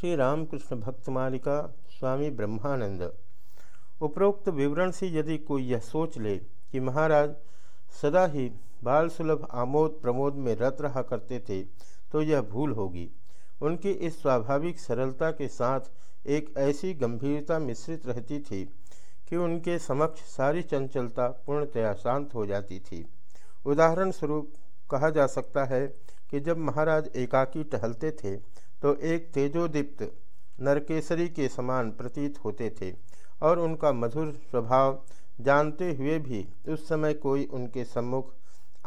श्री रामकृष्ण भक्त मालिका स्वामी ब्रह्मानंद। उपरोक्त विवरण से यदि कोई यह सोच ले कि महाराज सदा ही बाल सुलभ आमोद प्रमोद में रत रहा करते थे तो यह भूल होगी। उनकी इस स्वाभाविक सरलता के साथ एक ऐसी गंभीरता मिश्रित रहती थी कि उनके समक्ष सारी चंचलता पूर्णतया शांत हो जाती थी। उदाहरण स्वरूप कहा जा सकता है कि जब महाराज एकाकी टहलते थे तो एक तेजोदीप्त नरकेसरी के समान प्रतीत होते थे और उनका मधुर स्वभाव जानते हुए भी उस समय कोई उनके सम्मुख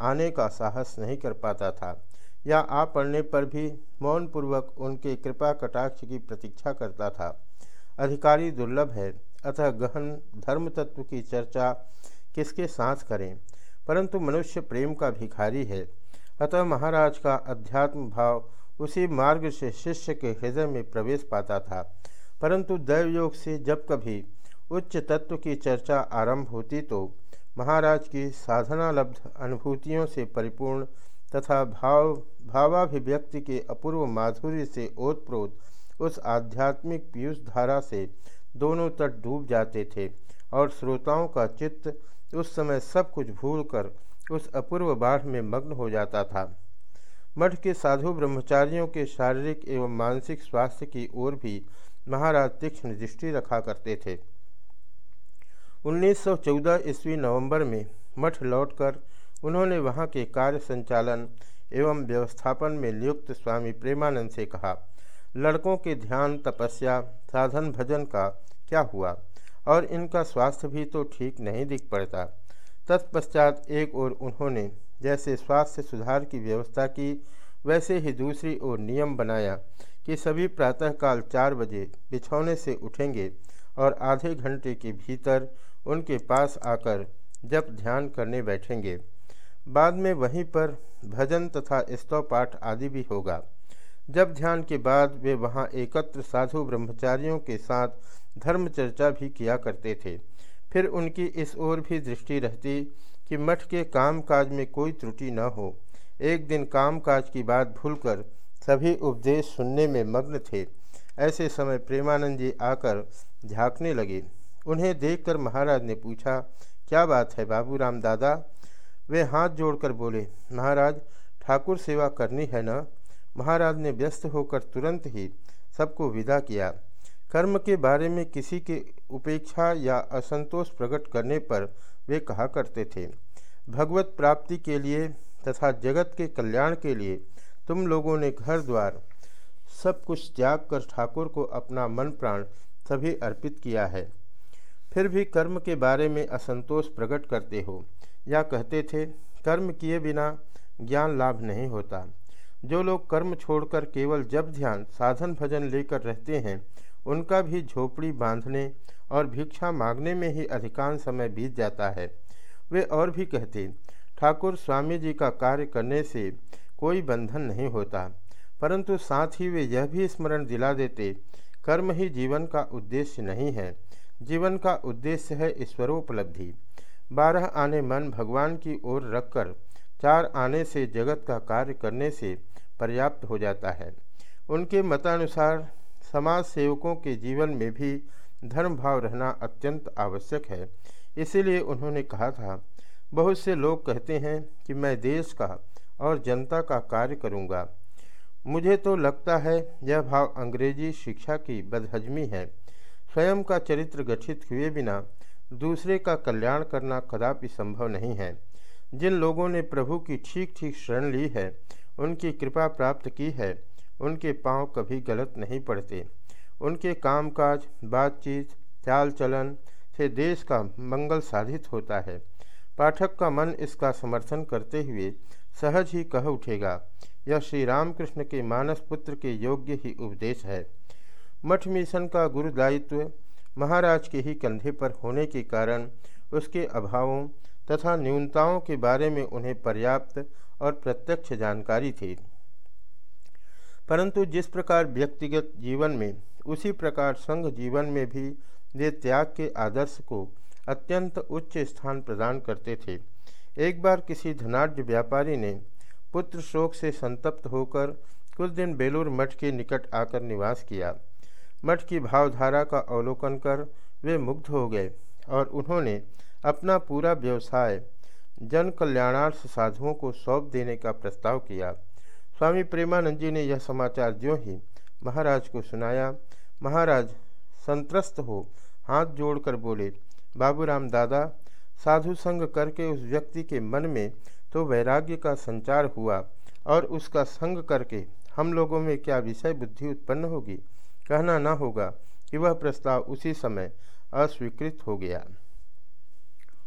आने का साहस नहीं कर पाता था या आ पड़ने पर भी मौनपूर्वक उनके कृपा कटाक्ष की प्रतीक्षा करता था। अधिकारी दुर्लभ है, अतः गहन धर्म तत्व की चर्चा किसके साथ करें? परंतु मनुष्य प्रेम का भिखारी है, अतः महाराज का अध्यात्म भाव उसी मार्ग से शिष्य के हृदय में प्रवेश पाता था। परंतु दैवयोग से जब कभी उच्च तत्व की चर्चा आरंभ होती तो महाराज की साधनालब्ध अनुभूतियों से परिपूर्ण तथा भाव, भावाभिव्यक्ति के अपूर्व माधुर्य से ओतप्रोत उस आध्यात्मिक पीयूष धारा से दोनों तट डूब जाते थे और श्रोताओं का चित्त उस समय सब कुछ भूलकर उस अपूर्व बाढ़ में मग्न हो जाता था। मठ के साधु ब्रह्मचारियों के शारीरिक एवं मानसिक स्वास्थ्य की ओर भी महाराज तीक्ष्ण दृष्टि रखा करते थे। 1914 ईस्वी नवंबर में मठ लौटकर उन्होंने वहाँ के कार्य संचालन एवं व्यवस्थापन में नियुक्त स्वामी प्रेमानंद से कहा, लड़कों के ध्यान, तपस्या, साधन भजन का क्या हुआ? और इनका स्वास्थ्य भी तो ठीक नहीं दिख पड़ता। तत्पश्चात एक और उन्होंने जैसे स्वास्थ्य सुधार की व्यवस्था की, वैसे ही दूसरी ओर नियम बनाया कि सभी प्रातःकाल चार बजे बिछौने से उठेंगे और आधे घंटे के भीतर उनके पास आकर जब ध्यान करने बैठेंगे। बाद में वहीं पर भजन तथा स्तव पाठ आदि भी होगा। जब ध्यान के बाद वे वहाँ एकत्र साधु ब्रह्मचारियों के साथ धर्म चर्चा भी किया करते थे। फिर उनकी इस ओर भी दृष्टि रहती कि मठ के काम काज में कोई त्रुटि न हो। एक दिन काम काज की बात भूलकर सभी उपदेश सुनने में मग्न थे। ऐसे समय प्रेमानंद जी आकर झांकने लगे। उन्हें देखकर महाराज ने पूछा, क्या बात है बाबू राम दादा? वे हाथ जोड़कर बोले, महाराज, ठाकुर सेवा करनी है न? महाराज ने व्यस्त होकर तुरंत ही सबको विदा किया। कर्म के बारे में किसी के उपेक्षा या असंतोष प्रकट करने पर वे कहा करते थे, भगवत प्राप्ति के लिए तथा जगत के कल्याण के लिए तुम लोगों ने घर द्वार सब कुछ त्याग कर ठाकुर को अपना मन प्राण सभी अर्पित किया है। फिर भी कर्म के बारे में असंतोष प्रकट करते हो। या कहते थे, कर्म किए बिना ज्ञान लाभ नहीं होता। जो लोग कर्म छोड़कर केवल जब ध्यान, साधन, भजन लेकर रहते हैं, उनका भी झोपड़ी बांधने और भिक्षा मांगने में ही अधिकांश समय बीत जाता है। वे और भी कहते, ठाकुर स्वामी जी का कार्य करने से कोई बंधन नहीं होता, परंतु साथ ही वे यह भी स्मरण दिला देते, कर्म ही जीवन का उद्देश्य नहीं है। जीवन का उद्देश्य है ईश्वरोपलब्धि। बारह आने मन भगवान की ओर रखकर, चार आने से जगत का कार्य करने से पर्याप्त हो जाता है। उनके मतानुसार समाज सेवकों के जीवन में भी धर्म भाव रहना अत्यंत आवश्यक है। इसीलिए उन्होंने कहा था, बहुत से लोग कहते हैं कि मैं देश का और जनता का कार्य करूँगा। मुझे तो लगता है यह भाव अंग्रेज़ी शिक्षा की बदहजमी है। स्वयं का चरित्र गठित हुए बिना दूसरे का कल्याण करना कदापि संभव नहीं है। जिन लोगों ने प्रभु की ठीक ठीक शरण ली है, उनकी कृपा प्राप्त की है, उनके पाँव कभी गलत नहीं पड़ते। उनके कामकाज, बातचीत चाल चलन से देश का मंगल साधित होता है। पाठक का मन इसका समर्थन करते हुए सहज ही कह उठेगा, यह श्री रामकृष्ण के मानस पुत्र के योग्य ही उपदेश है। मठ मिशन का गुरुदायित्व, महाराज के ही कंधे पर होने के कारण उसके अभावों तथा न्यूनताओं के बारे में उन्हें पर्याप्त और प्रत्यक्ष जानकारी थी। परंतु जिस प्रकार व्यक्तिगत जीवन में उसी प्रकार संघ जीवन में भी वे त्याग के आदर्श को अत्यंत उच्च स्थान प्रदान करते थे। एक बार किसी धनाढ़ व्यापारी ने पुत्र शोक से संतप्त होकर कुछ दिन बेलूर मठ के निकट आकर निवास किया। मठ की भावधारा का अवलोकन कर वे मुग्ध हो गए और उन्होंने अपना पूरा व्यवसाय जन कल्याणार्थ साधुओं को सौंप देने का प्रस्ताव किया। स्वामी प्रेमानंद जी ने यह समाचार जो ही महाराज को सुनाया, महाराज, संत्रस्त हो, हाथ जोड़कर बोले, बाबूराम दादा, साधु संग करके उस व्यक्ति के मन में तो वैराग्य का संचार हुआ और उसका संग करके हम लोगों में क्या विषय बुद्धि उत्पन्न होगी? कहना न होगा कि वह प्रस्ताव उसी समय अस्वीकृत हो गया।